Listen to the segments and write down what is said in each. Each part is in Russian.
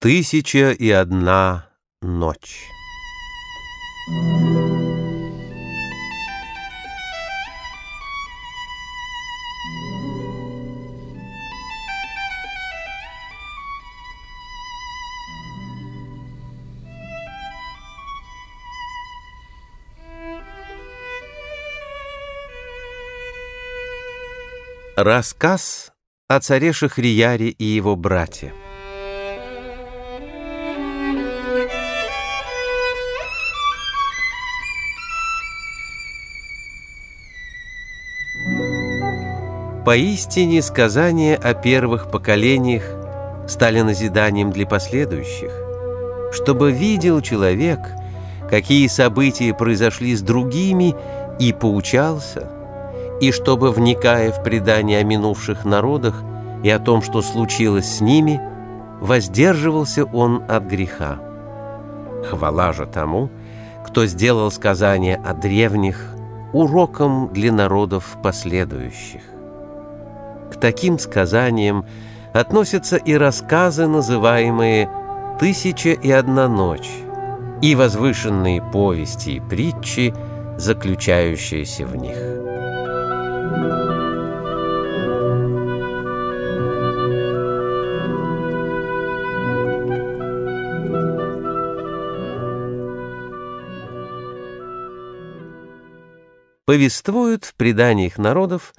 Тысяча и одна ночь. Рассказ о царе Шахрияре и его брате. Поистине сказания о первых поколениях стали назиданием для последующих, чтобы видел человек, какие события произошли с другими, и поучался, и чтобы, вникая в предания о минувших народах и о том, что случилось с ними, воздерживался он от греха. Хвала же тому, кто сделал сказания о древних уроком для народов последующих. К таким сказаниям относятся и рассказы, называемые «Тысяча и одна ночь», и возвышенные повести и притчи, заключающиеся в них. Повествуют в преданиях народов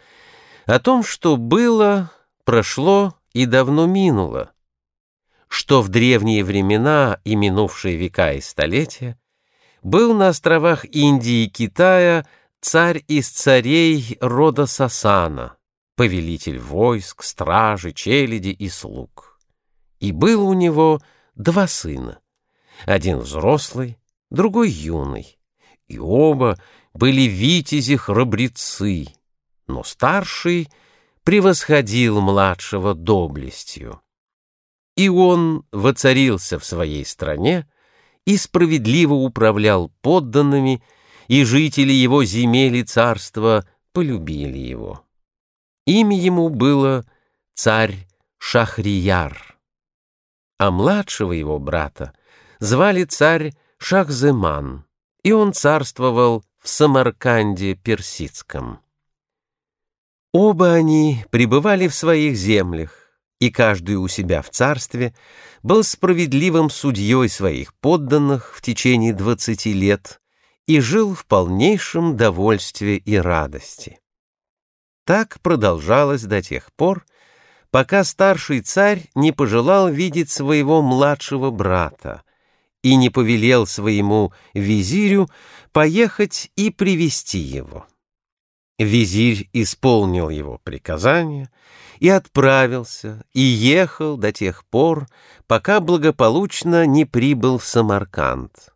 о том, что было, прошло и давно минуло, что в древние времена и минувшие века и столетия был на островах Индии и Китая царь из царей рода Сасана, повелитель войск, стражи, челяди и слуг. И было у него два сына, один взрослый, другой юный, и оба были витязи-храбрецы, но старший превосходил младшего доблестью. И он воцарился в своей стране и справедливо управлял подданными, и жители его земель и царства полюбили его. Имя ему было царь Шахрияр, а младшего его брата звали царь Шахземан, и он царствовал в Самарканде Персидском. Оба они пребывали в своих землях, и каждый у себя в царстве был справедливым судьей своих подданных в течение двадцати лет и жил в полнейшем довольстве и радости. Так продолжалось до тех пор, пока старший царь не пожелал видеть своего младшего брата и не повелел своему визирю поехать и привести его. Визирь исполнил его приказание и отправился, и ехал до тех пор, пока благополучно не прибыл в Самарканд.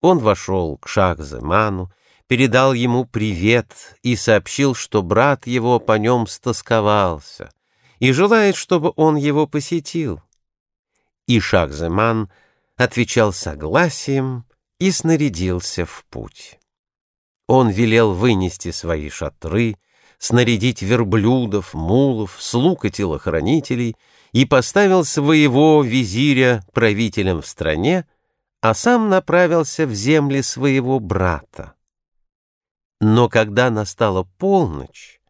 Он вошел к Шахземану, передал ему привет и сообщил, что брат его по нем стосковался и желает, чтобы он его посетил. И Шахземан отвечал согласием и снарядился в путь. Он велел вынести свои шатры, снарядить верблюдов, мулов, слуг и телохранителей и поставил своего визиря правителем в стране, а сам направился в земли своего брата. Но когда настала полночь,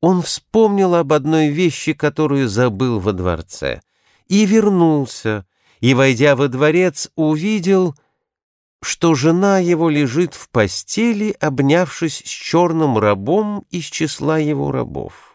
он вспомнил об одной вещи, которую забыл во дворце, и вернулся, и, войдя во дворец, увидел — что жена его лежит в постели, обнявшись с черным рабом из числа его рабов.